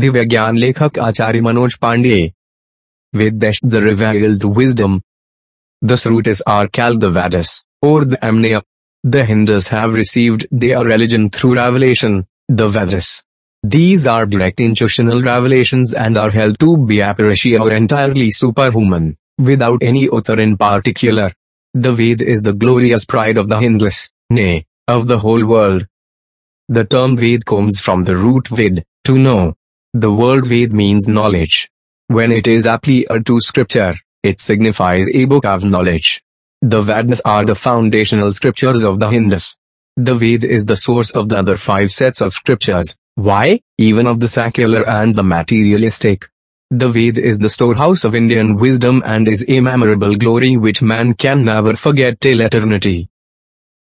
Theवैज्ञानिक लेखक आचार्य Manoj Pandey Pandey. Vedesh the revealed wisdom. The Srutas are called the Vedas, or the Amneya. The Hindus have received their religion through revelation, the Vedas. These are direct intuitional revelations and are held to be apparitia or entirely superhuman, without any author in particular. The Ved is the glorious pride of the Hindus, nay, of the whole world. The term Ved comes from the root Vid to know, the word Ved means knowledge. When it is applied to scripture, it signifies a book of knowledge. The Vedas are the foundational scriptures of the Hindus. The Ved is the source of the other five sets of scriptures. Why? Even of the secular and the materialistic. The Ved is the storehouse of Indian wisdom and is a memorable glory which man can never forget till eternity.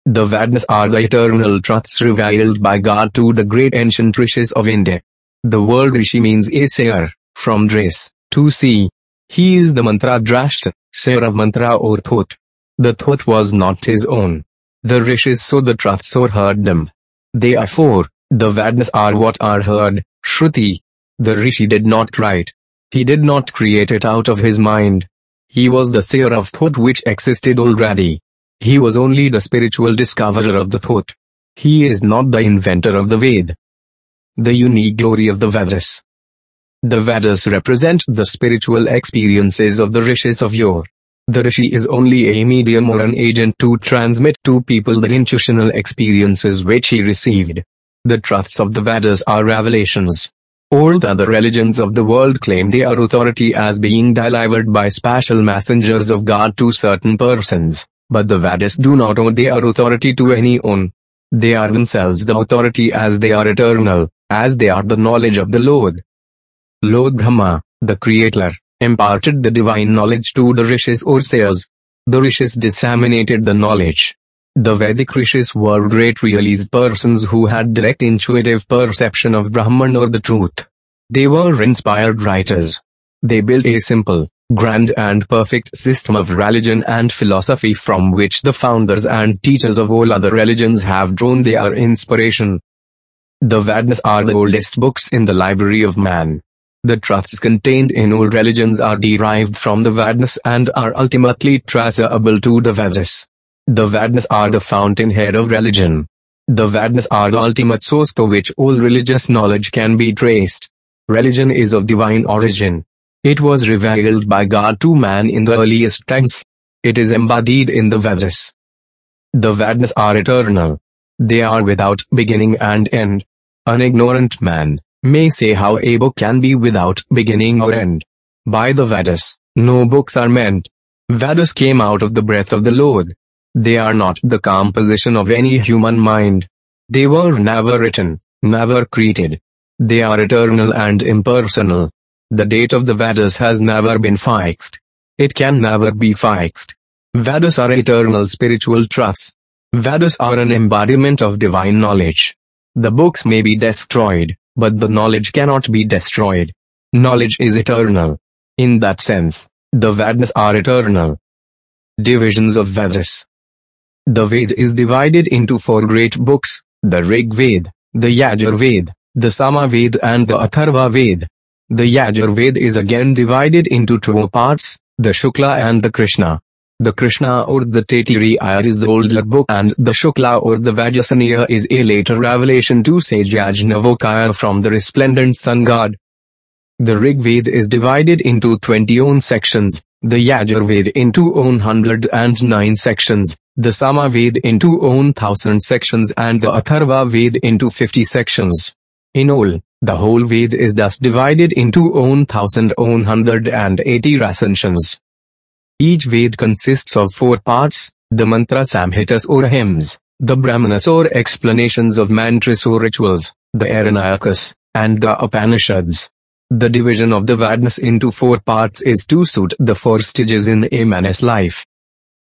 The Vedas are the eternal truths revealed by God to the great ancient rishis of India. The word rishi means a seer, from dress. To see. He is the mantra drashta, sayer of mantra or thought. The thought was not his own. The rishis saw the truths or heard them. Therefore, the Vedas are what are heard, Shruti. The rishi did not write. He did not create it out of his mind. He was the seer of thought which existed already. He was only the spiritual discoverer of the thought. He is not the inventor of the Ved. The unique glory of the Vedas. The Vedas represent the spiritual experiences of the rishis of yore. The rishi is only a medium or an agent to transmit to people the intuitional experiences which he received. The truths of the Vedas are revelations. All the other religions of the world claim their authority as being delivered by special messengers of God to certain persons, but the Vedas do not owe their authority to anyone. They are themselves the authority as they are eternal, as they are the knowledge of the Lord. Lord Brahma, the creator, imparted the divine knowledge to the rishis or seers. The rishis disseminated the knowledge. The Vedic rishis were great realized persons who had direct intuitive perception of Brahman or the truth. They were inspired writers. They built a simple, grand and perfect system of religion and philosophy from which the founders and teachers of all other religions have drawn their inspiration. The Vedas are the oldest books in the library of man. The truths contained in all religions are derived from the Vedas and are ultimately traceable to the Vedas. The Vedas are the fountainhead of religion. The Vedas are the ultimate source to which all religious knowledge can be traced. Religion is of divine origin. It was revealed by God to man in the earliest times. It is embodied in the Vedas. The Vedas are eternal. They are without beginning and end. An ignorant man, may say how a book can be without beginning or end. By the Vedas, no books are meant. Vedas came out of the breath of the Lord. They are not the composition of any human mind. They were never written, never created. They are eternal and impersonal. The date of the Vedas has never been fixed. It can never be fixed. Vedas are eternal spiritual truths. Vedas are an embodiment of divine knowledge. The books may be destroyed, but the knowledge cannot be destroyed. Knowledge is eternal. In that sense, the Vedas are eternal. Divisions of Vedas The Ved is divided into four great books, the Rig Ved, the Yajur Ved, the Sama Ved and the Atharva Ved. The Yajur Ved is again divided into two parts, the Shukla and the Krishna. The Krishna or the Taittiriya is the older book and the Shukla or the Vajasaniya is a later revelation to sage Yajnavalkya from the resplendent sun god. The Rig Veda is divided into 20 own sections, the Yajur Veda into own 109 sections, the Sama Veda into own 1000 sections and the Atharva Veda into 50 sections. In all, the whole Veda is thus divided into own 1000 own 180 recensions. Each Ved consists of four parts, the mantra samhitas or hymns, the brahmanas or explanations of mantras or rituals, the Aranyakas, and the Upanishads. The division of the Vedas into four parts is to suit the four stages in a man's life.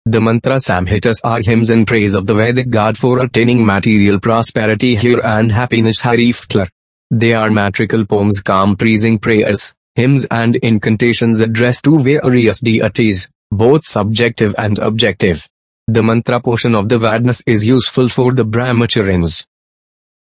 The mantra samhitas are hymns in praise of the Vedic God for attaining material prosperity here and happiness hereafter. They are metrical poems comprising prayers, hymns and incantations addressed to various deities, both subjective and objective. The mantra portion of the Vedas is useful for the brahmacharins.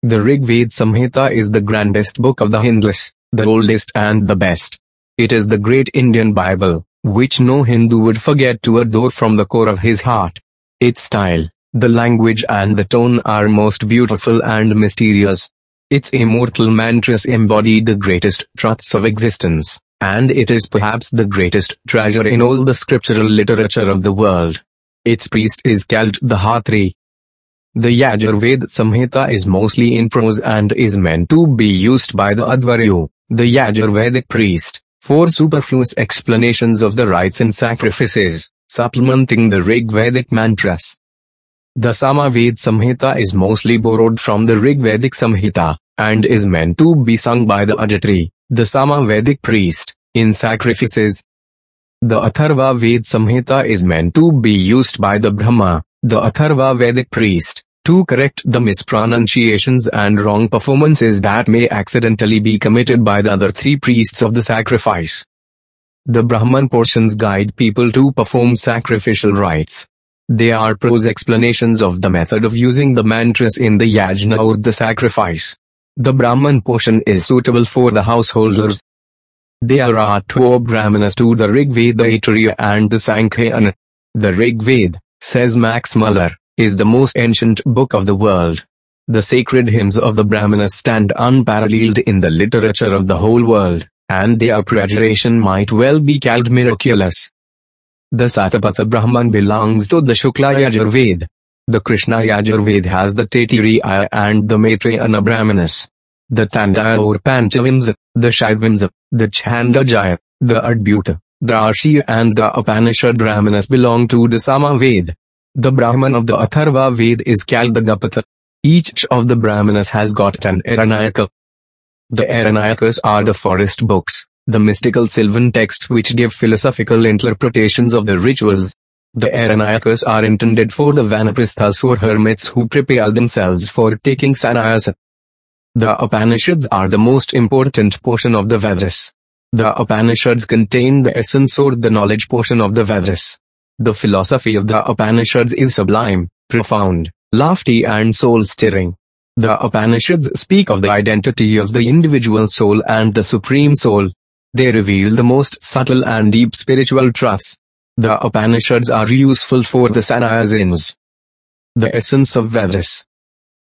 The Rig Veda Samhita is the grandest book of the Hindus. the oldest and the best. It is the great Indian Bible, which no Hindu would forget to adore from the core of his heart. Its style, the language and the tone are most beautiful and mysterious. Its immortal mantras embody the greatest truths of existence, and it is perhaps the greatest treasure in all the scriptural literature of the world. Its priest is called the Hatri. The Yajurved Samhita is mostly in prose and is meant to be used by the Advaryu, the Yajurvedic priest, for superfluous explanations of the rites and sacrifices, supplementing the Rigvedic mantras. The Samaved Samhita is mostly borrowed from the Rigvedic Samhita, and is meant to be sung by the Ajatri, the Samavedic priest, in sacrifices. The Atharva Ved Samhita is meant to be used by the Brahma, the Atharva Vedic priest, to correct the mispronunciations and wrong performances that may accidentally be committed by the other three priests of the sacrifice. The Brahman portions guide people to perform sacrificial rites. They are prose explanations of the method of using the mantras in the yajna or the sacrifice. The Brahman portion is suitable for the householders. There are two Brahmanas to the Rig Veda Aitareya and the Sankhya. The Rig Veda, says Max Muller, is the most ancient book of the world. The sacred hymns of the Brahmanas stand unparalleled in the literature of the whole world, and their preparation might well be called miraculous. The Satapatha Brahman belongs to the Shukla Yajurved. The Krishna Yajurved has the Taittiriya and the Maitrayana Brahmanas. The Tandaya or Panchavimsa, the Shaivamsa, the Chandogya, the Adbhuta, the Arshi and the Upanishad Brahmanas belong to the Samaved. The Brahman of the Atharva Ved is called the. Each of the Brahmanas has got an Aranayaka. The Aranayakas are the forest books the mystical sylvan texts which give philosophical interpretations of the rituals. The Aranayakas are intended for the Vanaprasthas or hermits who prepare themselves for taking sannyasa. The Upanishads are the most important portion of the Vedas. The Upanishads contain the essence or the knowledge portion of the Vedas. The philosophy of the Upanishads is sublime, profound, lofty and soul-stirring. The Upanishads speak of the identity of the individual soul and the supreme soul. They reveal the most subtle and deep spiritual truths. The Upanishads are useful for the sannyasins. The essence of Vedas.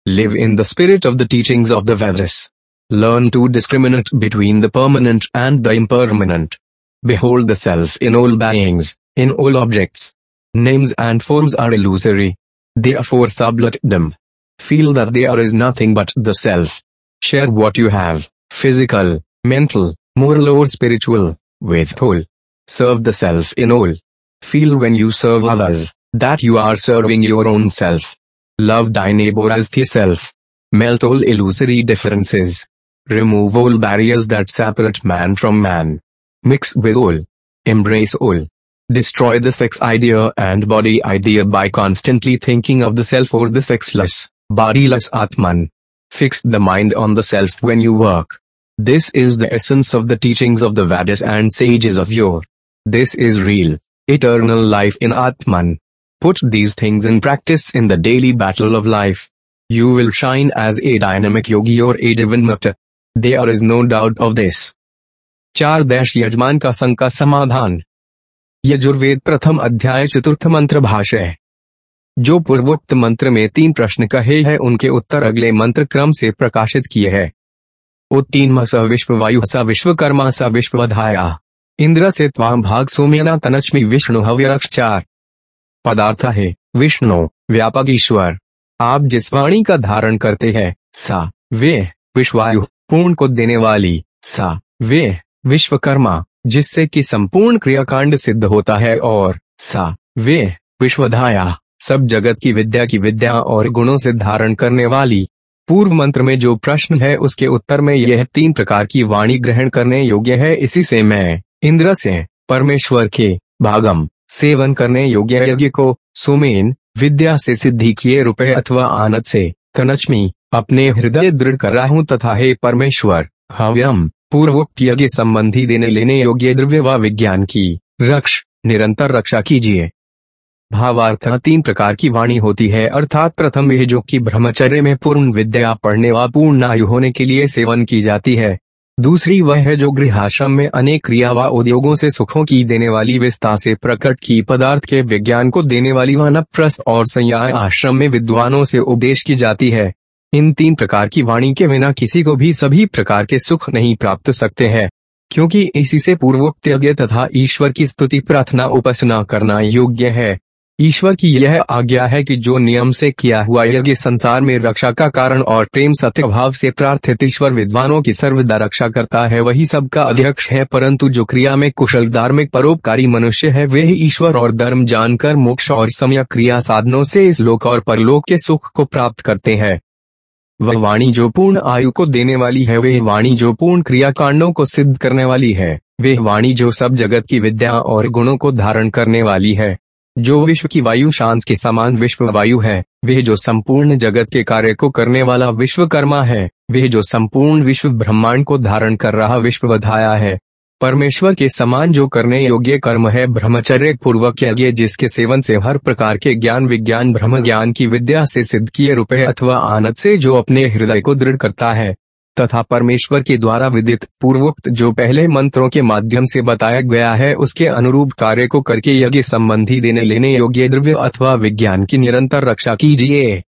Live in the spirit of the teachings of the Vedas. Learn to discriminate between the permanent and the impermanent. Behold the self in all beings, in all objects. Names and forms are illusory. Therefore sublet them. Feel that there is nothing but the self. Share what you have, physical, mental, moral or spiritual, with all. Serve the self in all. Feel when you serve others, that you are serving your own self. Love thy neighbor as thyself. Melt all illusory differences. Remove all barriers that separate man from man. Mix with all. Embrace all. Destroy the sex idea and body idea by constantly thinking of the self or the sexless, bodiless Atman. Fix the mind on the self when you work. This is the essence of the teachings of the Vedas and sages of yore. This is real, eternal life in Atman. Put these things in practice in the daily battle of life. You will shine as a dynamic yogi or a divine mukta. There is no doubt of this. चार दैश यजमान का संघ का समाधान यजुर्वेद प्रथम अध्याय चतुर्थ मंत्र भाष्य जो पूर्वोक्त मंत्र में तीन प्रश्न कहे हैं उनके उत्तर अगले मंत्र क्रम से प्रकाशित किए हैं उत्तीन स विश्ववायु स विश्वकर्मा स विश्वधाया इंद्र से त्वाम भाग सोमेना तनचमी विष्णु हव्यरक्ष चार। पदार्थ है, विष्णु, व्यापक ईश्वर। आप जिस वाणी का धारण करते हैं, सा, वे, विश्वायु, पूर्ण को देने वाली, सा, वे, विश्वकर्मा, जिससे कि संपूर्ण क्रियाकांड सिद्ध होता है और, सा, वे, विश्वधाया, सब जगत की विद्या की विद्या और गुणों से धारण करने वाली। पूर्व मंत्र में जो प्रश्न है, उसके उत्तर में यह तीन प्रकार की वाणी ग्रहण करने योग्य है, इसी से मैं इंद्र से, परमेश्वर के, भागम, सेवन करने योग्य यज्ञ को, सुमेन, विद्या से सिद्धि किए रुपए अथवा आनंद से तनचमी अपने हृदय दृढ़ कर रहा हूँ तथा हे परमेश्वर, हव्यम, पूर्वोक्त यज्ञ संबंधी देने लेने योग्य द्रव्य व विज्ञान की, रक्ष, निरंतर रक्षा कीजिए। भावार्थ तीन प्रकार की वाणी होती है, अर्थात प्रथम यह जो कि ब्रह्मचर्य में पूर्ण विद्या पढ़ने व पूर्ण आयु होने के लिए सेवन की जाती है। दूसरी वह है जो गृहाश्रम में अनेक क्रिया व उद्योगों से सुखों की देने वाली विस्तार से प्रकट की पदार्थ के विज्ञान को देने वाली वानप्रस्थ और संयाय आश्रम में विद्वानों से उपदेश की जाती है। इन तीन प्रकार की वाणी के बिना किसी को भी सभी प्रकार के सुख नहीं प्राप्त सकते हैं, क्योंकि इसी से पूर्वोक्त यज्ञ तथा ईश्वर की स्तुति प्रार्थना उपासना करना योग्य है। ईश्वर की यह आज्ञा है कि जो नियम से किया हुआ यज्ञ संसार में रक्षा का कारण और प्रेम सत्य भाव से प्रार्थित ईश्वर विद्वानों की सर्वदा रक्षा करता है, वही सबका अध्यक्ष है। परंतु जो क्रिया में कुशल, धार्मिक, परोपकारी मनुष्य है, वे ही ईश्वर और धर्म जानकर मोक्ष और समय क्रिया साधनों से इस लोक और परलोक के सुख को प्राप्त करते हैं। वह वाणी जो पूर्ण आयु को देने वाली है, वे वाणी जो पूर्ण क्रिया कांडों को सिद्ध करने वाली है। वे वाणी जो सब जगत की विद्या और गुणों को धारण करने वाली है। जो विश्व की वायु शांत के समान विश्व वायु है वे जो संपूर्ण जगत के कार्य को करने वाला विश्वकर्मा है वे जो संपूर्ण विश्व ब्रह्मांड को धारण कर रहा विश्व वधाया है। परमेश्वर के समान जो करने योग्य कर्म है ब्रह्मचर्य पूर्वक यज्ञ जिसके सेवन से हर प्रकार के ज्ञान विज्ञान ब्रह्म ज्ञान की विद्या से सिद्ध किए रुपए अथवा आनंद से जो अपने हृदय को दृढ़ करता है। तथा परमेश्वर के द्वारा विदित, पूर्वोक्त जो पहले मंत्रों के माध्यम से बताया गया है, उसके अनुरूप कार्य को करके यज्ञ संबंधी देने लेने योग्य द्रव्य अथवा विज्ञान की निरंतर रक्षा कीजिए।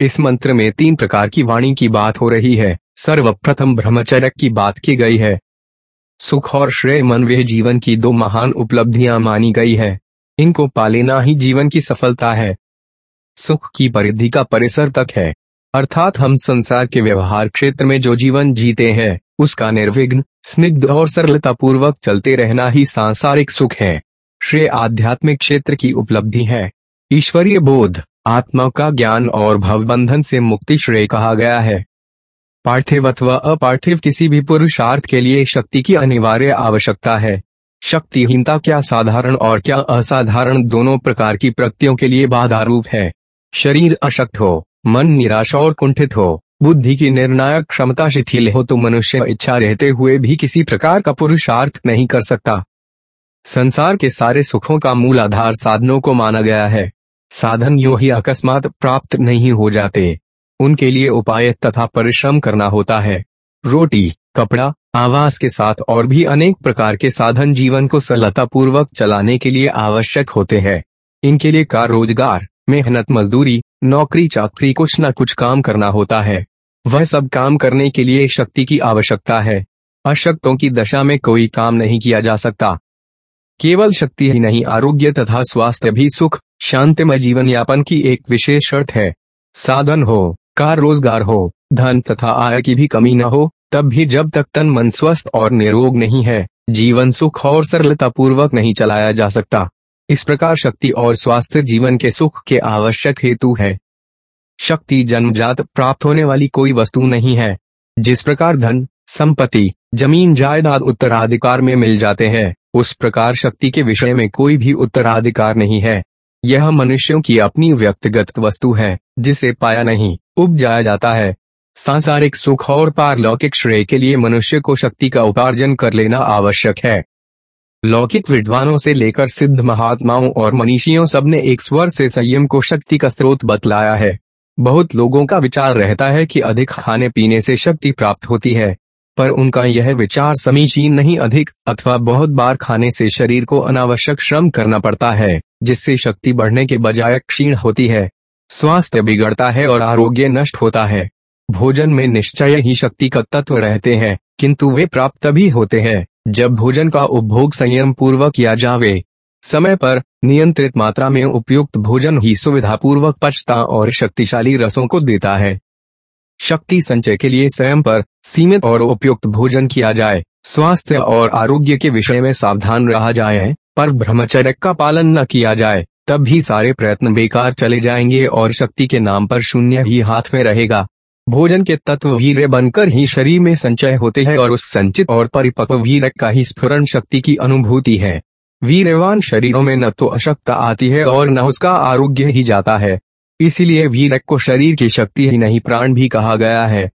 इस मंत्र में तीन प्रकार की वाणी की बात हो रही है। सर्वप्रथम ब्रह्मचर्य की बात की गई है। सुख और श्रेय मन वे जीवन की दो महान उपलब्धियाँ मानी गई है। इनको पालेना ही जीवन की सफलता है। सुख की परिधि का परिसर तक है। अर्थात हम संसार के व्यवहार क्षेत्र में जो जीवन जीते हैं, उसका निर्विघ्न, स्निग्ध और सरलता पूर्वक चलते रहना ही सांसारिक सुख है। श्रेय आध्यात्मिक क्षेत्र की उपलब्धि है। ईश्वरीय बोध, आत्मा का ज्ञान और भवबंधन से मुक्ति श्रेय कहा गया है। पार्थिव अथवा अपार्थिव किसी भी पुरुषार्थ के लिए शक्ति की अनिवार्य आवश्यकता है। शक्तिहीनता क्या साधारण और क्या असाधारण दोनों प्रकार की प्रकृतियों के लिए बाधारूप है। शरीर अशक्त हो मन निराश और कुंठित हो। बुद्धि की निर्णायक क्षमता शिथिल हो तो मनुष्य इच्छा रहते हुए भी किसी प्रकार का पुरुषार्थ नहीं कर सकता। संसार के सारे सुखों का मूल आधार साधनों को माना गया है। साधन यो ही अकस्मात प्राप्त नहीं हो जाते। उनके लिए उपाय तथा परिश्रम करना होता है। रोटी, कपड़ा, आवास के साथ और भी अनेक प्रकार के साधन जीवन को सरलता पूर्वक चलाने के लिए आवश्यक होते हैं। इनके लिए कार रोज़गार, मेहनत, मजदूरी नौकरी चाकरी कुछ न कुछ काम करना होता है। वह सब काम करने के लिए शक्ति की आवश्यकता है। अशक्तों की दशा में कोई काम नहीं किया जा सकता। केवल शक्ति ही नहीं, आरोग्य तथा स्वास्थ्य भी सुख, शांतिमय जीवन यापन की एक विशेष शर्त है। साधन हो, कार रोज़गार हो, धन तथा आय की भी कमी न हो, तब भी जब तक तन मन स्वस्थ और निरोग नहीं है, जीवन सुख और सरलता पूर्वक नहीं चलाया जा सकता। इस प्रकार शक्ति और स्वास्थ्य जीवन के सुख के आवश्यक हेतु है। शक्ति जन्मजात प्राप्त होने वाली कोई वस्तु नहीं है। जिस प्रकार धन, संपत्ति, ज़मीन, जायदाद उत्तराधिकार में मिल जाते हैं, उस प्रकार शक्ति के विषय में कोई भी उत्तराधिकार नहीं है। यह मनुष्यों की अपनी व्यक्तिगत वस्तु है, जिसे पाया नहीं, उपजाया जाता है। सांसारिक सुख और पारलौकिक श्रेय के लिए मनुष्य को शक्ति का उपार्जन कर लेना आवश्यक है। लौकिक विद्वानों से लेकर सिद्ध महात्माओं और मनीषियों सबने एक स्वर से संयम को शक्ति का स्रोत बतलाया है। बहुत लोगों का विचार रहता है कि अधिक खाने पीने से शक्ति प्राप्त होती है, पर उनका यह विचार समीचीन नहीं अधिक अथवा बहुत बार खाने से शरीर को अनावश्यक श्रम करना पड़ता है, जिससे शक्ति बढ़ने के बजाय क्षीण होती है। स्वास्थ्य बिगड़ता है और आरोग्य नष्ट होता है। भोजन में निश्चय ही शक्ति का तत्व रहते हैं, किंतु वे प्राप्त भी होते हैं। जब भोजन का उपभोग संयम पूर्वक किया जावे, समय पर नियंत्रित मात्रा में उपयुक्त भोजन ही सुविधा पूर्वक पचता और शक्तिशाली रसों को देता है। शक्ति संचय के लिए स्वयं पर सीमित और उपयुक्त भोजन किया जाए। स्वास्थ्य और आरोग्य के विषय में सावधान रहा जाए, पर ब्रह्मचर्य का पालन न किया जाए, तब भी सारे प्रयत्न बेकार चले जाएँगे और शक्ति के नाम पर शून्य ही हाथ में रहेगा। भोजन के तत्व वीर बनकर ही शरीर में संचय होते हैं और उस संचित और परिपक्व वीर का ही स्फुरन शक्ति की अनुभूति है। वीरवान शरीरों में न तो अशक्त आती है और न उसका आरोग्य ही जाता है। इसीलिए वीरक को शरीर की शक्ति ही नहीं प्राण भी कहा गया है।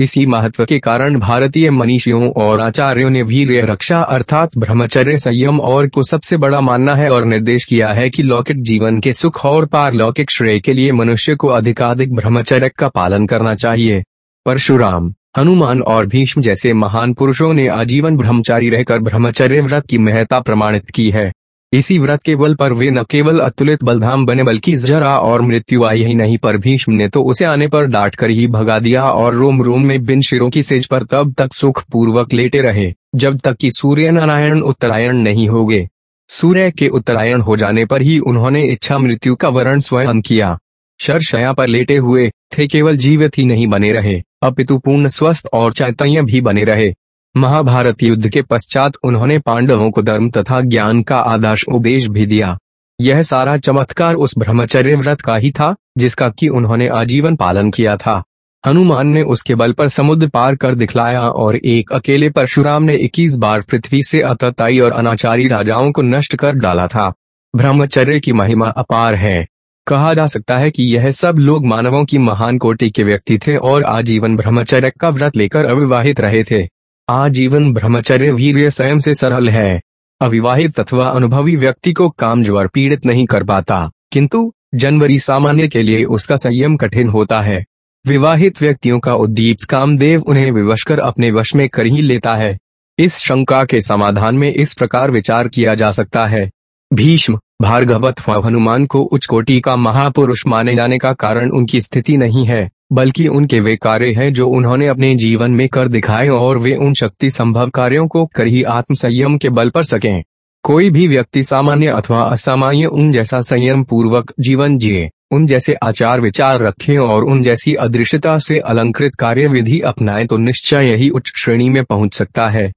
इसी महत्व के कारण भारतीय मनीषियों और आचार्यों ने वीर रक्षा अर्थात ब्रह्मचर्य संयम और को सबसे बड़ा मानना है और निर्देश किया है कि लौकिक जीवन के सुख और पारलौकिक श्रेय के लिए मनुष्य को अधिकाधिक ब्रह्मचर्य का पालन करना चाहिए। परशुराम, हनुमान और भीष्म जैसे महान पुरुषों ने आजीवन ब्रह्मचारी रहकर ब्रह्मचर्य व्रत की महत्ता प्रमाणित की है। इसी व्रत के बल पर वे न केवल अतुलित बलधाम बने, बल्कि जरा और मृत्यु आई ही नहीं पर भीष्म ने तो उसे आने पर डांट कर ही भगा दिया और रोम रोम में बिन शिरों की सेज पर तब तक सुख पूर्वक लेटे रहे, जब तक कि सूर्य नारायण उत्तरायण नहीं हो गए सूर्य के उत्तरायण हो जाने पर ही उन्होंने इच्छा मृत्यु का वर्ण स्वयं किया। शरशया पर लेटे हुए थे, केवल जीवित ही नहीं बने रहे, अपितु पूर्ण स्वस्थ और चैतन्य भी बने रहे। महाभारत युद्ध के पश्चात उन्होंने पांडवों को धर्म तथा ज्ञान का आदर्श उपदेश भी दिया। यह सारा चमत्कार उस ब्रह्मचर्य व्रत का ही था, जिसका कि उन्होंने आजीवन पालन किया था। हनुमान ने उसके बल पर समुद्र पार कर दिखलाया और एक अकेले परशुराम ने 21 बार पृथ्वी से अतताई और अनाचारी राजाओं को नष्ट कर डाला था। ब्रह्मचर्य की महिमा अपार है। कहा जा सकता है कि यह सब लोग मानवों की महान कोटि के व्यक्ति थे और आजीवन ब्रह्मचर्य का व्रत लेकर अविवाहित रहे थे। आजीवन ब्रह्मचर्य वीर स्वयं से सरल है। अविवाहित अथवा अनुभवी व्यक्ति को काम ज्वर पीड़ित नहीं कर पाता, किंतु जनवरी सामान्य के लिए उसका संयम कठिन होता है। विवाहित व्यक्तियों का उद्दीप्त कामदेव उन्हें विवश कर अपने वश में कर ही लेता है। इस शंका के समाधान में इस प्रकार विचार किया जा सकता है। भीष्म भार्गवत हनुमान को उच्च कोटि का महापुरुष माने जाने का कारण उनकी स्थिति नहीं है, बल्कि उनके वे कार्य हैं जो उन्होंने अपने जीवन में कर दिखाए और वे उन शक्ति संभव कार्यों को कर ही आत्म संयम के बल पर सकें। कोई भी व्यक्ति सामान्य अथवा असामान्य उन जैसा संयम पूर्वक जीवन जिए, उन जैसे आचार विचार रखें और उन जैसी अदृश्यता से अलंकृत कार्य विधि अपनाए तो निश्चय यही उच्च श्रेणी में पहुँच सकता है।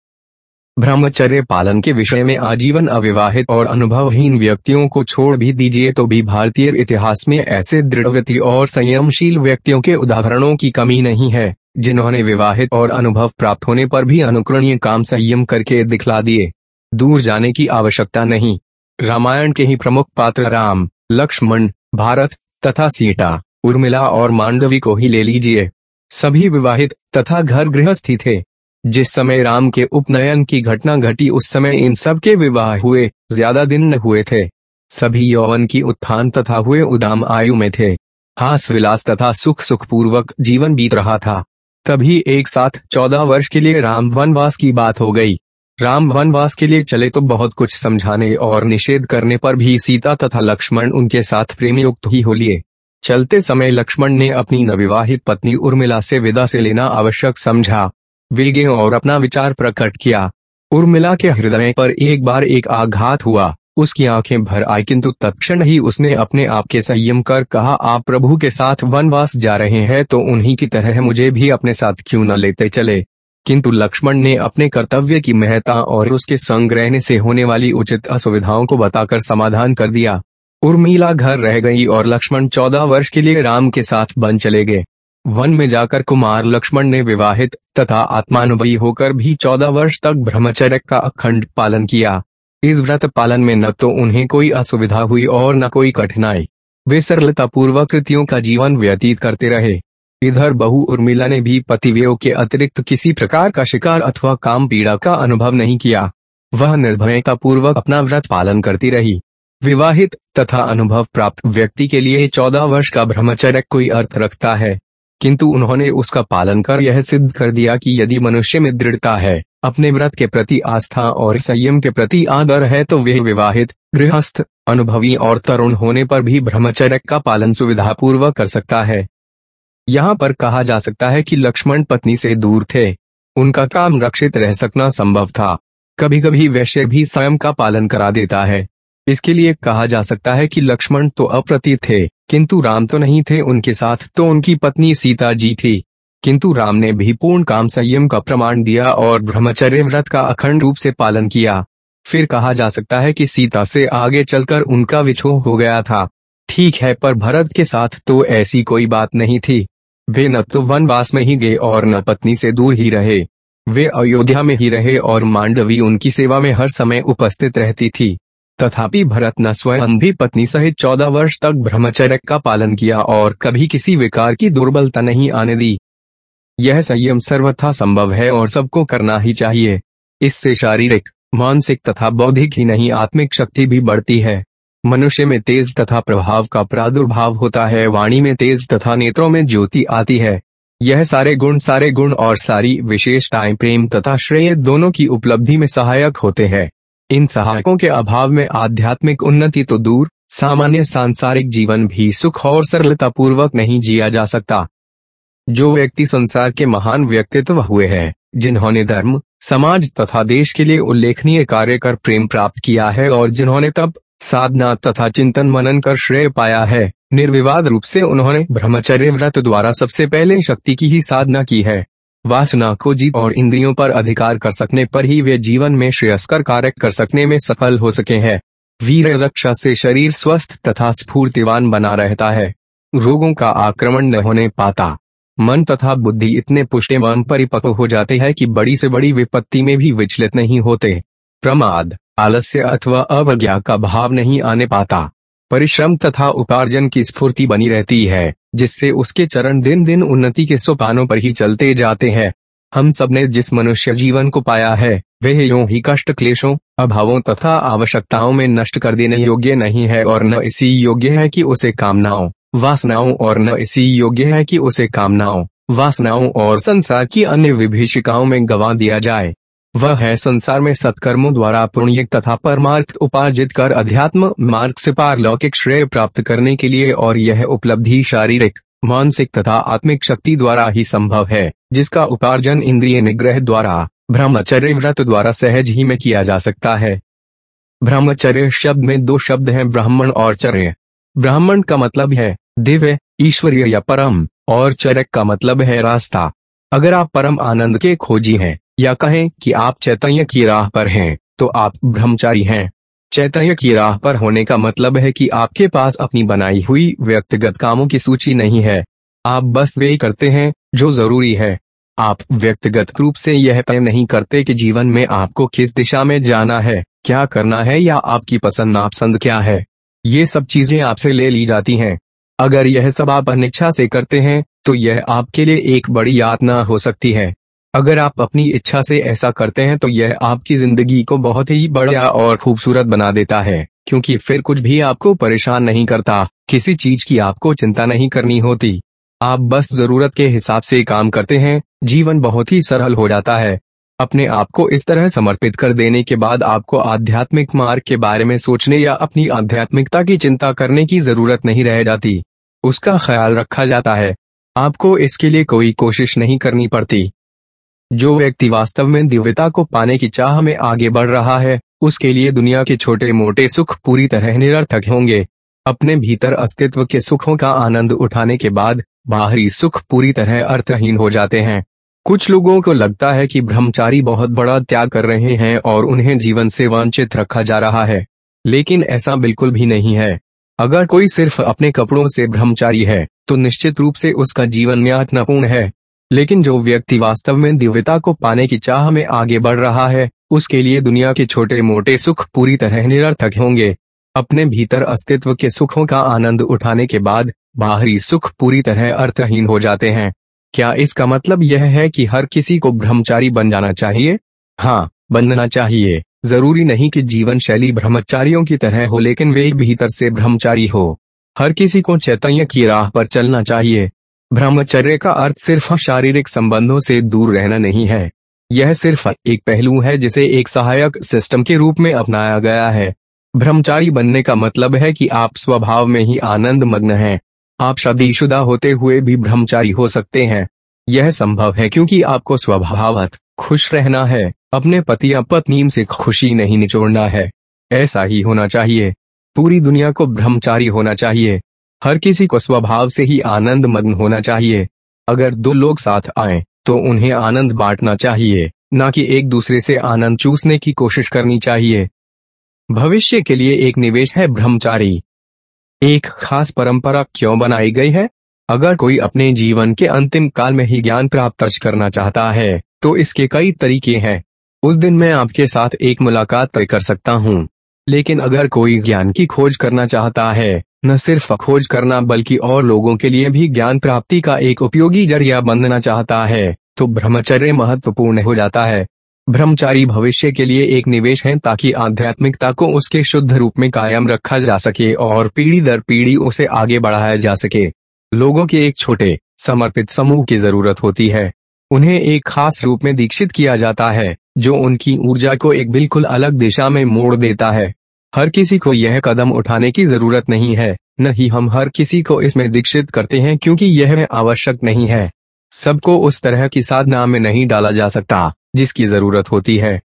ब्रह्मचर्य पालन के विषय में आजीवन अविवाहित और अनुभवहीन व्यक्तियों को छोड़ भी दीजिए तो भी भारतीय इतिहास में ऐसे दृढ़वृत्ति और संयमशील व्यक्तियों के उदाहरणों की कमी नहीं है, जिन्होंने विवाहित और अनुभव प्राप्त होने पर भी अनुकरणीय काम संयम करके दिखला दिए। दूर जाने की आवश्यकता नहीं। रामायण के ही प्रमुख पात्र राम, लक्ष्मण, भारत, तथा सीता, उर्मिला और मांडवी को ही ले लीजिए। सभी विवाहित तथा घर गृहस्थी थे। जिस समय राम के उपनयन की घटना घटी, उस समय इन सब के विवाह हुए, ज़्यादा दिन न हुए थे। सभी यौवन की उत्थान तथा हुए उदाम आयु में थे। हास विलास तथा सुख सुख पूर्वक जीवन बीत रहा था। तभी एक साथ चौदह वर्ष के लिए राम वनवास की बात हो गई। राम वनवास के लिए चले तो बहुत कुछ समझाने और निषेध करने पर भी सीता तथा लक्ष्मण उनके साथ प्रेम युक्त ही हो लिए। चलते समय लक्ष्मण ने अपनी नविवाहित पत्नी उर्मिला से विदा से लेना आवश्यक समझा। वेगे और अपना विचार प्रकट किया। उर्मिला के हृदय पर एक बार एक आघात हुआ। उसकी आँखें भर आई, किंतु तत्क्षण ही उसने अपने आप के संयम कर कहा, आप प्रभु के साथ वनवास जा रहे हैं तो उन्हीं की तरह मुझे भी अपने साथ क्यों न लेते चले? किंतु लक्ष्मण ने अपने कर्तव्य की महत्ता और उसके संग रहने से होने वाली उचित असुविधाओं को बताकर समाधान कर दिया। उर्मिला घर रह गई और लक्ष्मण चौदह वर्ष के लिए राम के साथ बन चले गए। वन में जाकर कुमार लक्ष्मण ने विवाहित तथा आत्मानुभवी होकर भी चौदह वर्ष तक ब्रह्मचर्य का अखंड पालन किया। इस व्रत पालन में न तो उन्हें कोई असुविधा हुई और न कोई कठिनाई। वे सरलता पूर्वक कृतियों का जीवन व्यतीत करते रहे। इधर बहु उर्मिला ने भी पतिव्यों के अतिरिक्त किसी प्रकार का शिकार अथवा काम पीड़ा का अनुभव नहीं किया। वह निर्भयता पूर्वक अपना व्रत पालन करती रही। विवाहित तथा अनुभव प्राप्त व्यक्ति के लिए चौदह वर्ष का ब्रह्मचर्य कोई अर्थ रखता है। किंतु उन्होंने उसका पालन कर यह सिद्ध कर दिया कि यदि मनुष्य में दृढ़ता है, अपने व्रत के प्रति आस्था और संयम के प्रति आदर है तो वे विवाहित, गृहस्थ, अनुभवी और तरुण होने पर भी ब्रह्मचर्य का पालन सुविधा पूर्वक कर सकता है। यहाँ पर कहा जा सकता है कि लक्ष्मण पत्नी से दूर थे। उनका काम रक्षित रह सकना संभव था। कभी कभी वैश्य भी स्वयं का पालन करा देता है। इसके लिए कहा जा सकता है कि लक्ष्मण तो अप्रति थे। किंतु राम तो नहीं थे उनके साथ तो उनकी पत्नी सीता जी थी। किंतु राम ने भी पूर्ण काम संयम का प्रमाण दिया और ब्रह्मचर्य व्रत का अखंड रूप से पालन किया। फिर कहा जा सकता है कि सीता से आगे चलकर उनका विछोह हो गया था। ठीक है, पर भरत के साथ तो ऐसी कोई बात नहीं थी। वे न तो वनवास में ही गए और न पत्नी से दूर ही रहे। वे अयोध्या में ही रहे और मांडवी उनकी सेवा में हर समय उपस्थित रहती थी। तथापि भरत न स्वयं भी पत्नी सहित चौदह वर्ष तक ब्रह्मचर्य का पालन किया और कभी किसी विकार की दुर्बलता नहीं आने दी। यह संयम सर्वथा संभव है और सबको करना ही चाहिए। इससे शारीरिक, मानसिक तथा बौद्धिक ही नहीं, आत्मिक शक्ति भी बढ़ती है। मनुष्य में तेज तथा प्रभाव का प्रादुर्भाव होता है, वाणी में तेज तथा नेत्रों में ज्योति आती है। यह सारे गुण सारे गुण और सारी विशेषताएँ प्रेम तथा श्रेय दोनों की उपलब्धि में सहायक होते हैं। इन सहायकों के अभाव में आध्यात्मिक उन्नति तो दूर, सामान्य सांसारिक जीवन भी सुख और सरलता पूर्वक नहीं जिया जा सकता। जो व्यक्ति संसार के महान व्यक्तित्व हुए हैं, जिन्होंने धर्म, समाज तथा देश के लिए उल्लेखनीय कार्य कर प्रेम प्राप्त किया है और जिन्होंने तब साधना तथा चिंतन मनन कर श्रेय पाया है, निर्विवाद रूप से उन्होंने ब्रह्मचर्य व्रत द्वारा सबसे पहले शक्ति की ही साधना की है। वासना को जीत और इंद्रियों पर अधिकार कर सकने पर ही वे जीवन में श्रेयस्कर कार्य कर सकने में सफल हो सके हैं। वीर रक्षा से शरीर स्वस्थ तथा स्फूर्तिवान बना रहता है। रोगों का आक्रमण न होने पाता। मन तथा बुद्धि इतने पुष्टिवान परिपक्व हो जाते हैं कि बड़ी से बड़ी विपत्ति में भी विचलित नहीं होते। प्रमाद, आलस्य अथवा अवज्ञा का भाव नहीं आने पाता। परिश्रम तथा उपार्जन की स्फूर्ति बनी रहती है। जिससे उसके चरण दिन दिन उन्नति के सोपानों पर ही चलते जाते हैं। हम सबने जिस मनुष्य जीवन को पाया है, वह यूँ ही कष्ट, क्लेशों, अभावों तथा आवश्यकताओं में नष्ट कर देने योग्य नहीं है और न इसी योग्य है कि उसे कामनाओं, वासनाओं और न इसी योग्य है कि उसे कामनाओं, वासनाओं और संसार की अन्य विभीषिकाओं में गवा दिया जाए। वह है संसार में सत्कर्मों द्वारा पुण्य तथा परमार्थ उपार्जित कर अध्यात्म मार्ग से पारलौकिक श्रेय प्राप्त करने के लिए और यह उपलब्धि शारीरिक, मानसिक तथा आत्मिक शक्ति द्वारा ही संभव है, जिसका उपार्जन इंद्रिय निग्रह द्वारा, ब्रह्मचर्य व्रत द्वारा सहज ही में किया जा सकता है। ब्रह्मचर्य शब्द में दो शब्द हैं ब्राह्मण और चर्य। ब्राह्मण का मतलब है, दिव्य, ईश्वरीय या परम, और चरक का मतलब है रास्ता। अगर आप परम आनंद के खोजी हैं या कहें कि आप चैतन्य की राह पर हैं, तो आप ब्रह्मचारी हैं। चैतन्य की राह पर होने का मतलब है कि आपके पास अपनी बनाई हुई व्यक्तिगत कामों की सूची नहीं है। आप बस वे करते हैं जो ज़रूरी है। आप व्यक्तिगत रूप से यह तय नहीं करते कि जीवन में आपको किस दिशा में जाना है क्या करना है या आपकी पसंद नापसंद क्या है। ये सब चीज़ें आपसे ले ली जाती हैं। अगर यह सब आप अनिच्छा से करते हैं तो यह आपके लिए एक बड़ी यातना हो सकती है। अगर आप अपनी इच्छा से ऐसा करते हैं तो यह आपकी ज़िंदगी को बहुत ही बढ़िया और खूबसूरत बना देता है, क्योंकि फिर कुछ भी आपको परेशान नहीं करता, किसी चीज़ की आपको चिंता नहीं करनी होती। आप बस ज़रूरत के हिसाब से काम करते हैं, जीवन बहुत ही सरल हो जाता है। अपने आप को इस तरह समर्पित कर देने के बाद आपको आध्यात्मिक मार्ग के बारे में सोचने या अपनी आध्यात्मिकता की चिंता करने की ज़रूरत नहीं रह जाती। उसका ख्याल रखा जाता है। आपको इसके लिए कोई कोशिश नहीं करनी पड़ती। जो व्यक्ति वास्तव में दिव्यता को पाने की चाह में आगे बढ़ रहा है, उसके लिए दुनिया के छोटे मोटे सुख पूरी तरह निरर्थक होंगे। अपने भीतर अस्तित्व के सुखों का आनंद उठाने के बाद, बाहरी सुख पूरी तरह अर्थहीन हो जाते हैं। कुछ लोगों को लगता है कि ब्रह्मचारी बहुत बड़ा त्याग कर रहे हैं और उन्हें जीवन से वंचित रखा जा रहा है। लेकिन ऐसा बिल्कुल भी नहीं है। अगर कोई सिर्फ़ अपने कपड़ों से ब्रह्मचारी है तो निश्चित रूप से उसका जीवन यातनापूर्ण है। लेकिन जो व्यक्ति वास्तव में दिव्यता को पाने की चाह में आगे बढ़ रहा है, उसके लिए दुनिया के छोटे मोटे सुख पूरी तरह निरर्थक होंगे। अपने भीतर अस्तित्व के सुखों का आनंद उठाने के बाद, बाहरी सुख पूरी तरह अर्थहीन हो जाते हैं। क्या इसका मतलब यह है कि हर किसी को ब्रह्मचारी बन जाना चाहिए? हाँ बनना चाहिए। ज़रूरी नहीं कि जीवन शैली ब्रह्मचारियों की तरह हो, लेकिन वे भीतर से ब्रह्मचारी हो। हर किसी को चैतन्य की राह पर चलना चाहिए। ब्रह्मचर्य का अर्थ सिर्फ़ शारीरिक संबंधों से दूर रहना नहीं है। यह सिर्फ़ एक पहलू है जिसे एक सहायक सिस्टम के रूप में अपनाया गया है। ब्रह्मचारी बनने का मतलब है कि आप स्वभाव में ही आनंद मग्न हैं। आप शादीशुदा होते हुए भी ब्रह्मचारी हो सकते हैं। यह संभव है क्योंकि आपको स्वभावत खुश रहना है। अपने पति या पत्नी से खुशी नहीं निचोड़ना है। ऐसा ही होना चाहिए। पूरी दुनिया को ब्रह्मचारी होना चाहिए। हर किसी को स्वभाव से ही आनंद मग्न होना चाहिए। अगर दो लोग साथ आए तो उन्हें आनंद बांटना चाहिए, न कि एक दूसरे से आनंद चूसने की कोशिश करनी चाहिए। भविष्य के लिए एक निवेश है ब्रह्मचारी। एक खास परंपरा क्यों बनाई गई है? अगर कोई अपने जीवन के अंतिम काल में ही ज्ञान प्राप्त करना चाहता है तो इसके कई तरीके हैं। उस दिन मैं आपके साथ एक मुलाकात तय कर सकता हूँ। लेकिन अगर कोई ज्ञान की खोज करना चाहता है न सिर्फ़ खोज करना, बल्कि और लोगों के लिए भी ज्ञान प्राप्ति का एक उपयोगी ज़रिया बनना चाहता है तो ब्रह्मचर्य महत्वपूर्ण हो जाता है। ब्रह्मचारी भविष्य के लिए एक निवेश है ताकि आध्यात्मिकता को उसके शुद्ध रूप में कायम रखा जा सके और पीढ़ी दर पीढ़ी उसे आगे बढ़ाया जा सके। लोगों के एक छोटे, समर्पित समूह की ज़रूरत होती है। उन्हें एक खास रूप में दीक्षित किया जाता है, जो उनकी ऊर्जा को एक बिल्कुल अलग दिशा में मोड़ देता है। हर किसी को यह कदम उठाने की ज़रूरत नहीं है, न ही हम हर किसी को इसमें दीक्षित करते हैं क्योंकि यह आवश्यक नहीं है। सबको उस तरह की साधना में नहीं डाला जा सकता, जिसकी ज़रूरत होती है।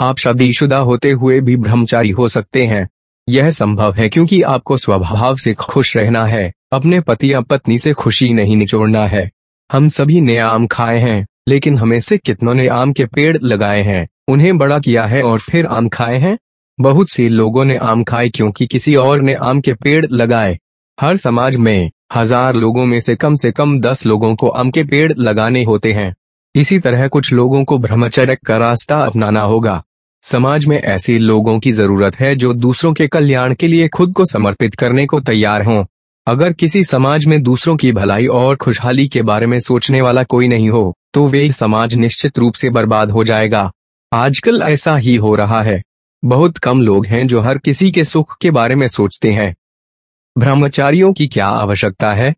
आप शादीशुदा होते हुए भी ब्रह्मचारी हो सकते हैं। यह संभव है क्योंकि आपको स्वभाव से खुश रहना है, अपने पति या पत्नी से खुशी नहीं निचोड़ना है। हम सभी ने आम खाए हैं, लेकिन हमें से कितनों ने आम के पेड़ लगाए हैं, उन्हें बड़ा किया है और फिर आम खाए हैं? बहुत से लोगों ने आम खाए क्योंकि किसी और ने आम के पेड़ लगाए। हर समाज में हज़ार लोगों में से कम से कम दस लोगों को आम के पेड़ लगाने होते हैं। इसी तरह कुछ लोगों को ब्रह्मचर्य का रास्ता अपनाना होगा। समाज में ऐसे लोगों की ज़रूरत है जो दूसरों के कल्याण के लिए खुद को समर्पित करने को तैयार हों। अगर किसी समाज में दूसरों की भलाई और खुशहाली के बारे में सोचने वाला कोई नहीं हो तो वे समाज निश्चित रूप से बर्बाद हो जाएगा। आजकल ऐसा ही हो रहा है। बहुत कम लोग हैं जो हर किसी के सुख के बारे में सोचते हैं। ब्रह्मचारियों की क्या आवश्यकता है?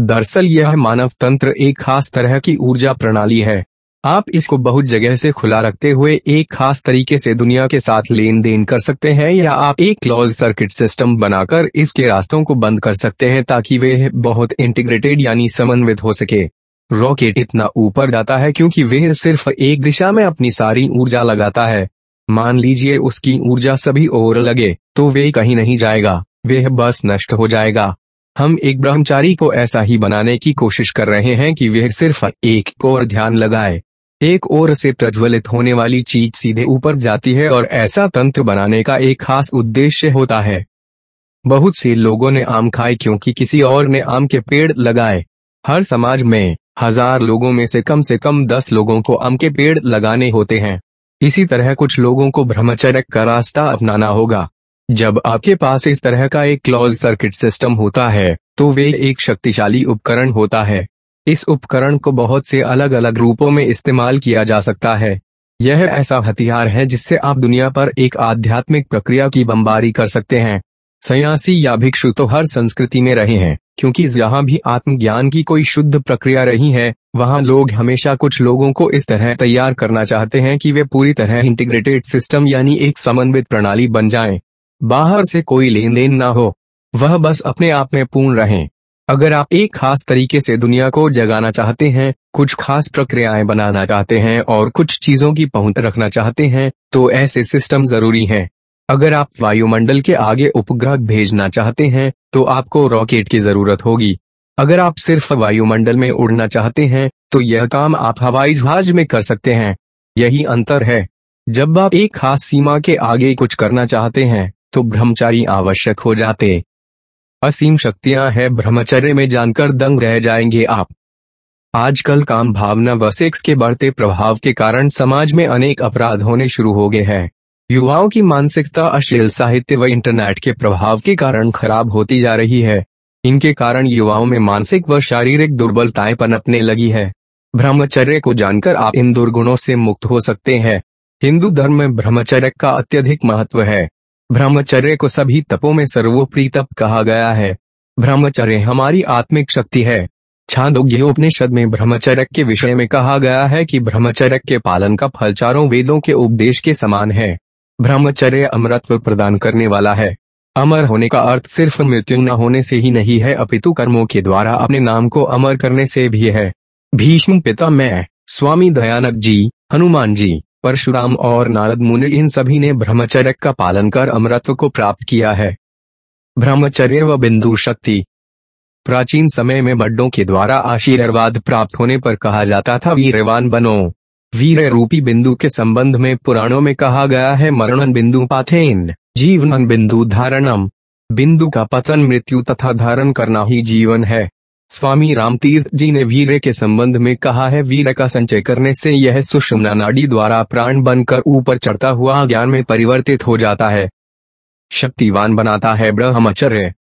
दरअसल यह मानव तंत्र एक खास तरह की ऊर्जा प्रणाली है। आप इसको बहुत जगह से खुला रखते हुए एक खास तरीके से दुनिया के साथ लेन देन कर सकते हैं या आप एक क्लोज सर्किट सिस्टम बनाकर इसके रास्तों को बंद कर सकते हैं ताकि वे बहुत इंटीग्रेटेड यानी समन्वित हो सके। रॉकेट इतना ऊपर जाता है क्योंकि वह सिर्फ़ एक दिशा में अपनी सारी ऊर्जा लगाता है। मान लीजिए उसकी ऊर्जा सभी ओर लगे तो वे कहीं नहीं जाएगा वह बस नष्ट हो जाएगा। हम एक ब्रह्मचारी को ऐसा ही बनाने की कोशिश कर रहे हैं कि वह सिर्फ़ एक को ध्यान लगाए। एक ओर से प्रज्वलित होने वाली चीज़ सीधे ऊपर जाती है और ऐसा तंत्र बनाने का एक खास उद्देश्य होता है। बहुत से लोगों ने आम खाए क्योंकि किसी और ने आम के पेड़ लगाए। हर समाज में, हज़ार लोगों में से कम से कम दस लोगों को आम के पेड़ लगाने होते हैं। इसी तरह कुछ लोगों को ब्रह्मचर्य का रास्ता अपनाना होगा। जब आपके पास इस तरह का एक क्लोज सर्किट सिस्टम होता है तो वे एक शक्तिशाली उपकरण होता है। इस उपकरण को बहुत से अलग अलग रूपों में इस्तेमाल किया जा सकता है। यह ऐसा हथियार है जिससे आप दुनिया पर एक आध्यात्मिक प्रक्रिया की बमबारी कर सकते हैं। सयासी या भिक्षु तो हर संस्कृति में रहे हैं, क्योंकि जहाँ भी आत्मज्ञान की कोई शुद्ध प्रक्रिया रही है। वहाँ लोग हमेशा कुछ लोगों को इस तरह तैयार करना चाहते हैं कि वे पूरी तरह इंटीग्रेटेड सिस्टम यानी एक समन्वित प्रणाली बन जाएँ। बाहर से कोई लेन देन ना हो वह बस अपने आप में पूर्ण रहें अगर आप एक खास तरीके से दुनिया को जगाना चाहते हैं, कुछ खास प्रक्रियाएँ बनाना चाहते हैं और कुछ चीज़ों की पहुँच रखना चाहते हैं तो ऐसे सिस्टम ज़रूरी हैं। अगर आप वायुमंडल के आगे उपग्रह भेजना चाहते हैं तो आपको रॉकेट की ज़रूरत होगी अगर आप सिर्फ़ वायुमंडल में उड़ना चाहते हैं तो यह काम आप हवाई जहाज़ में कर सकते हैं। यही अंतर है। जब आप एक खास सीमा के आगे कुछ करना चाहते हैं तो ब्रह्मचारी आवश्यक हो जाते। असीम शक्तियाँ हैं, ब्रह्मचर्य में जानकर दंग रह जाएँगे आप। आजकल काम भावना व सेक्स के बढ़ते प्रभाव के कारण समाज में अनेक अपराध होने शुरू हो गए हैं। युवाओं की मानसिकता, अश्लील साहित्य व इंटरनेट के प्रभाव के कारण खराब होती जा रही है। इनके कारण युवाओं में मानसिक व शारीरिक दुर्बलताएँ पनपने लगी है। ब्रह्मचर्य को जानकर आप इन दुर्गुणों से मुक्त हो सकते हैं। हिंदू धर्म में ब्रह्मचर्य का अत्यधिक महत्व है। ब्रह्मचर्य को सभी तपों में सर्वोपरि तप कहा गया है। ब्रह्मचर्य हमारी आत्मिक शक्ति है। छांदोग्योपनिषद में ब्रह्मचर्य के विषय में कहा गया है कि ब्रह्मचर्य के पालन का फल चारों वेदों के उपदेश के समान है। ब्रह्मचर्य अमरत्व प्रदान करने वाला है। अमर होने का अर्थ सिर्फ़ मृत्यु न होने से ही नहीं है, अपितु कर्मों के द्वारा अपने नाम को अमर करने से भी है। भीष्म पिता मैं, स्वामी दयानंद जी, हनुमान जी, परशुराम और नारद मुनि, इन सभी ने ब्रह्मचर्य का पालन कर अमरत्व को प्राप्त किया है। ब्रह्मचर्य व बिंदु शक्ति। प्राचीन समय में बड्डों के द्वारा आशीर्वाद प्राप्त होने पर कहा जाता था, वीरवान बनो। वीर रूपी बिंदु के संबंध में पुराणों में कहा गया है मरणन बिंदु पाथेन, जीवन बिंदु धारणम बिंदु का पतन मृत्यु तथा धारण करना ही जीवन है। स्वामी रामतीर्थ जी ने वीर के संबंध में कहा है, वीर का संचय करने से यह सुषमना नाड़ी द्वारा प्राण बनकर ऊपर चढ़ता हुआ ज्ञान में परिवर्तित हो जाता है। शक्तिवान बनाता है ब्रह्मचर्य।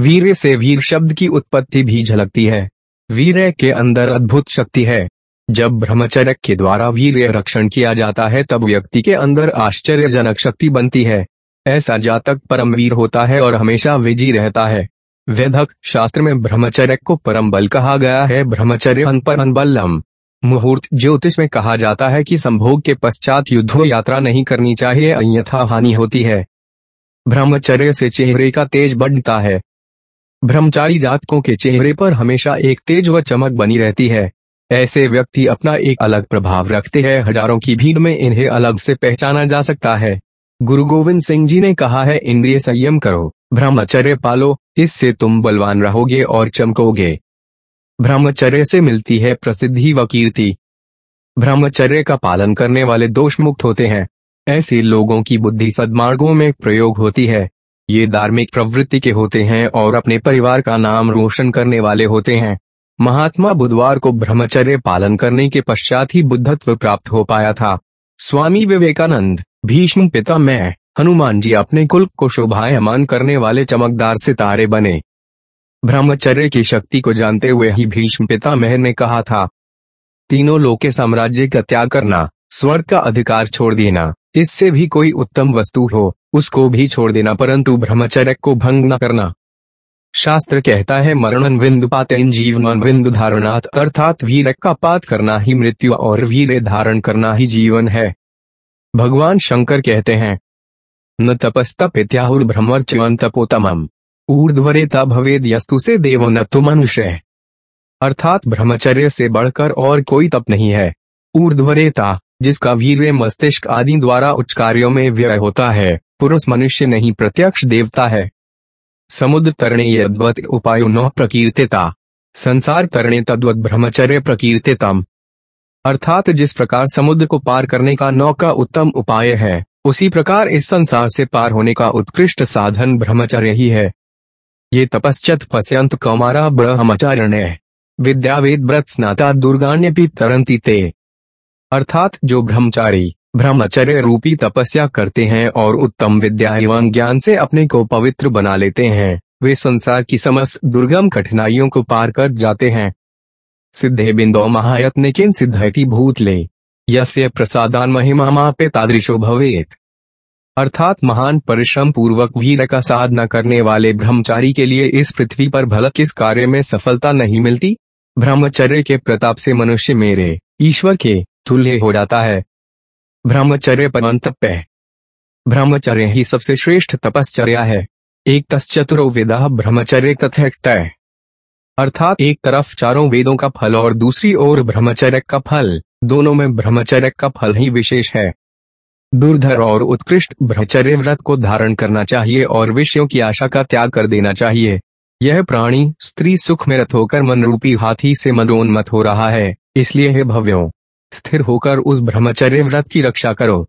वीर से वीर शब्द की उत्पत्ति भी झलकती है। वीर के अंदर अद्भुत शक्ति है। जब ब्रह्मचर्य के द्वारा वीर रक्षण किया जाता है, तब व्यक्ति के अंदर आश्चर्यजनक शक्ति बनती है। ऐसा जातक परमवीर होता है और हमेशा विजयी रहता है। वेदक शास्त्र में ब्रह्मचर्य को परम बल कहा गया है। ब्रह्मचर्य परम बलम मुहूर्त ज्योतिष में कहा जाता है कि संभोग के पश्चात युद्ध यात्रा नहीं करनी चाहिए, अन्यथा हानि होती है। ब्रह्मचर्य से चेहरे का तेज बढ़ता है। ब्रह्मचारी जातकों के चेहरे पर हमेशा एक तेज व चमक बनी रहती है। ऐसे व्यक्ति अपना एक अलग प्रभाव रखते हैं। हज़ारों की भीड़ में इन्हें अलग से पहचाना जा सकता है। गुरु गोविंद सिंह जी ने कहा है, इंद्रिय संयम करो, ब्रह्मचर्य पालो, इससे तुम बलवान रहोगे और चमकोगे। ब्रह्मचर्य से मिलती है प्रसिद्धि व कीर्ति। ब्रह्मचर्य का पालन करने वाले दोष मुक्त होते हैं। ऐसे लोगों की बुद्धि सदमार्गों में प्रयोग होती है। ये धार्मिक प्रवृत्ति के होते हैं और अपने परिवार का नाम रोशन करने वाले होते हैं। महात्मा बुधवार को ब्रह्मचर्य पालन करने के पश्चात ही बुद्धत्व प्राप्त हो पाया था। स्वामी विवेकानंद, भीष्म पिता मैं, हनुमान जी अपने कुल को शोभायमान करने वाले चमकदार सितारे बने। ब्रह्मचर्य की शक्ति को जानते हुए ही भीष्म पितामह ने कहा था, तीनों लोग के साम्राज्य का त्याग करना, स्वर्ग का अधिकार छोड़ देना, इससे भी कोई उत्तम वस्तु हो, उसको भी छोड़ देना, परंतु ब्रह्मचर्य को भंग न करना। शास्त्र कहता है, मरण विंदु पाते जीवन विंदु धारणात अर्थात वीर का पात करना ही मृत्यु और वीर धारण करना ही जीवन है। भगवान शंकर कहते हैं, न तपस्तप इत्याहुर ब्रह्मर्चवन तपोतम ऊर्ध्वरेता भवेद यस्तु से देव न तो मनुष्य। अर्थात ब्रह्मचर्य से बढ़कर और कोई तप नहीं है। ऊर्ध्वरेता जिसका वीर मस्तिष्क आदि द्वारा उच्च कार्यों में व्यय होता है, पुरुष मनुष्य नहीं प्रत्यक्ष देवता है। समुद्र तरणे यद्वत उपाय नौ प्रकीर्तिता। संसार तरणे तद्वत ब्रह्मचर्य प्रकीर्तितम। अर्थात जिस प्रकार समुद्र को पार करने का नौ का उत्तम उपाय है, उसी प्रकार इस संसार से पार होने का उत्कृष्ट साधन ब्रह्मचर्य ही है। ये तपश्चत पश्यंत कौमारा ब्रह्मचार्य विद्यावेद व्रत स्नाता दुर्गान्य भी तरंती ते। अर्थात जो ब्रह्मचारी ब्रह्मचर्य रूपी तपस्या करते हैं और उत्तम विद्या एवं ज्ञान से अपने को पवित्र बना लेते हैं। वे संसार की समस्त दुर्गम कठिनाइयों को पार कर जाते हैं। सिद्धे बिंदो महायत्न किन सिद्धि भूत ले। यस्य प्रसादान महिमा मापे तादृशो भवेत। अर्थात महान परिश्रम पूर्वक वीर का साधना करने वाले ब्रह्मचारी के लिए इस पृथ्वी पर भला किस कार्य में सफलता नहीं मिलती? ब्रह्मचर्य के प्रताप से मनुष्य मेरे। ईश्वर के तुल्य हो जाता है। ब्रह्मचर्य परंतप्य ब्रह्मचर्य ही सबसे श्रेष्ठ तपश्चर्या है। एक तस्चतुरो वेदा ब्रह्मचर्य तथय अर्थात एक तरफ़ चारों वेदों का फल और दूसरी ओर ब्रह्मचर्य का फल। दोनों में ब्रह्मचर्य का फल ही विशेष है। दुर्धर और उत्कृष्ट ब्रह्मचर्य व्रत को धारण करना चाहिए और विषयों की आशा का त्याग कर देना चाहिए। यह प्राणी स्त्री सुख में रथ होकर मन रूपी हाथी से मदोन्मत हो रहा है। इसलिए है भव्यों स्थिर होकर उस ब्रह्मचर्य व्रत की रक्षा करो।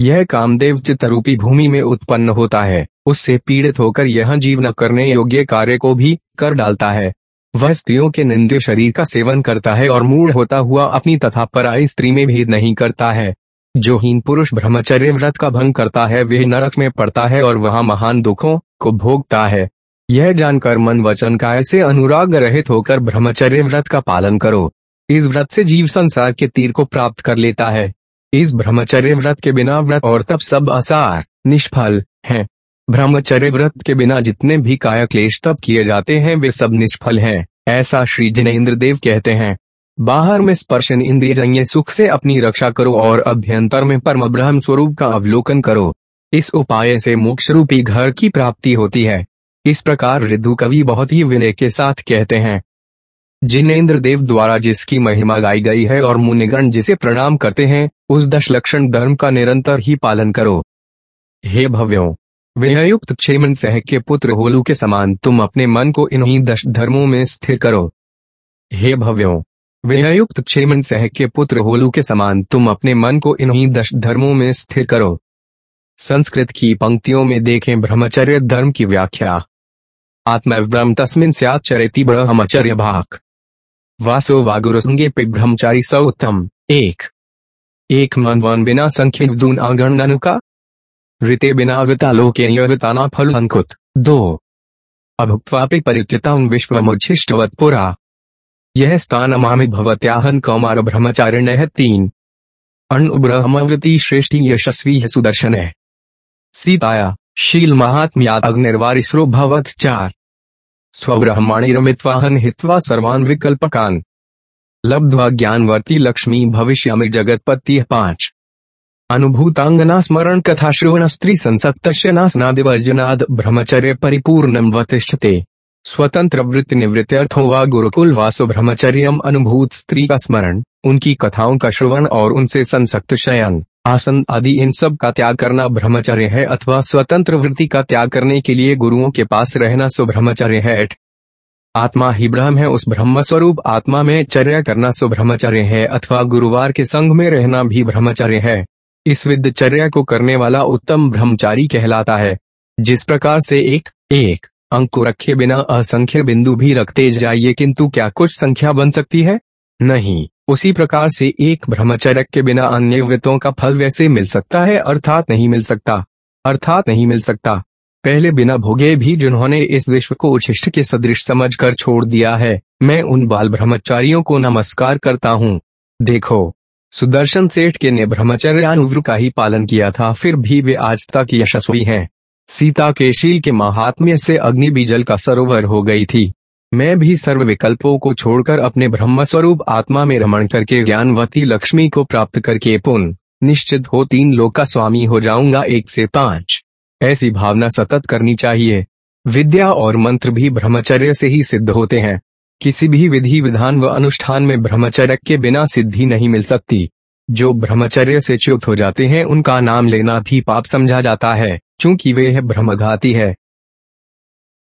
यह कामदेव चित्तरूपी भूमि में उत्पन्न होता है। उससे पीड़ित होकर यह जीव न करने योग्य कार्य को भी कर डालता है। वह स्त्रियों के निंदे शरीर का सेवन करता है और मूड होता हुआ अपनी तथा पराई स्त्री में भेद नहीं करता है। जो हीन पुरुष ब्रह्मचर्य व्रत का भंग करता है, वह नरक में पड़ता है और वहाँ महान दुखों को भोगता है। यह जानकर मन वचन काय से अनुराग रहित होकर ब्रह्मचर्य व्रत का पालन करो। इस व्रत से जीव संसार के तीर को प्राप्त कर लेता है। इस ब्रह्मचर्य व्रत के बिना व्रत और तब सब आसार, निष्फल है। ब्रह्मचर्य व्रत के बिना जितने भी काया क्लेश तप किए जाते हैं, वे सब निष्फल हैं, ऐसा श्री जिनेन्द्र देव कहते हैं। बाहर में स्पर्शन इंद्रिय सुख से अपनी रक्षा करो और अभ्यंतर में परम ब्रह्म स्वरूप का अवलोकन करो। इस उपाय से मोक्ष रूपी घर की प्राप्ति होती है। इस प्रकार रिद्धु कवि बहुत ही विनय के साथ कहते हैं। जिनेन्द्र देव द्वारा जिसकी महिमा गाई गई है और मुनिगण जिसे प्रणाम करते हैं, उस दश लक्षण धर्म का निरंतर ही पालन करो। हे भव्यो, विनयुक्त क्षेमन सह के पुत्र होलू के समान तुम अपने मन को इन्हीं दश धर्मों में स्थिर करो। हे भव्यो, विनयुक्त क्षेमन सह के पुत्र होलू के समान तुम अपने मन को इन्हीं दश धर्मों में स्थिर करो। संस्कृत की पंक्तियों में देखें ब्रह्मचर्य धर्म की व्याख्या। आत्म ब्रह्म तस्मिन चरिति ब्रह्मचर्य भाग वासो वागुरुसंगे पे ब्रह्मचारी उत्तम एक। एक मन वन बिना संख्य दून आगण का ऋते बिना वृता लोके यवताना फल अंकुत। दो। अभुक्वापि परित्यता विश्वमुच्छिष्टवत पुरा। यह स्थान अमामि भवत्याहन कौमार ब्रह्मचारिण है तीन। अण् ब्रह्मवृति श्रेष्ठी यशस्वी है सुदर्शन। है सीताया। शील महात्म्या अग्निर्वारिस्रो भवत चार। स्वब्रह्माणी रमित्वाहन हित्वा सर्वान विकल्पकान लब्ध्वा ज्ञानवर्ती लक्ष्मी भविष्य में जगतपति पाँच अनुभूतांगना स्मरण कथा श्रवण स्त्री संसक्त नासनादिवर्जनाद ब्रह्मचर्य परिपूर्णम वतिष्ठते। स्वतंत्र वृत्ति निवृत्त्यर्थों व गुरुकुल वासु ब्रह्मचर्यम अनुभूत स्त्री का स्मरण, उनकी कथाओं का श्रवण और उनसे संसक्त शयन। आसन आदि इन सब का त्याग करना ब्रह्मचर्य है अथवा स्वतंत्र वृत्ति का त्याग करने के लिए गुरुओं के पास रहना सुब्रह्मचर्य है। आत्मा ही ब्रह्म है, उस ब्रह्म स्वरूप आत्मा में चर्या करना सुब्रह्मचर्य है अथवा गुरुवार के संग में रहना भी ब्रह्मचर्य है। इस विद्यचर्या को करने वाला उत्तम ब्रह्मचारी कहलाता है। जिस प्रकार से एक एक, अंक को रखे बिना असंख्य बिंदु भी रखते जाइए, किंतु क्या कुछ संख्या बन सकती है? नहीं। उसी प्रकार से एक ब्रह्मचर्य के बिना अन्य व्रतों का फल वैसे मिल सकता है, अर्थात नहीं मिल सकता। अर्थात नहीं मिल सकता। पहले बिना भोगे भी जिन्होंने इस विश्व को उच्छिष्ट के सदृश समझकर छोड़ दिया है, मैं उन बाल ब्रह्मचारियों को नमस्कार करता हूँ। देखो, सुदर्शन सेठ के ने ब्रह्मचर्यानुव्र का ही पालन किया था, फिर भी वे आज तक यशस्वी हैं। सीता के शील के महात्म्य से अग्नि भी जल का सरोवर हो गई थी। मैं भी सर्व विकल्पों को छोड़कर अपने ब्रह्म स्वरूप आत्मा में रमण करके ज्ञानवती लक्ष्मी को प्राप्त करके पुन निश्चित हो तीन लोक का स्वामी हो जाऊँगा एक से पाँच। ऐसी भावना सतत करनी चाहिए। विद्या और मंत्र भी ब्रह्मचर्य से ही सिद्ध होते हैं। किसी भी विधि, विधान व अनुष्ठान में ब्रह्मचर्य के बिना सिद्धि नहीं मिल सकती। जो ब्रह्मचर्य से च्युत हो जाते हैं, उनका नाम लेना भी पाप समझा जाता है चूँकि वे ब्रह्मघाती है।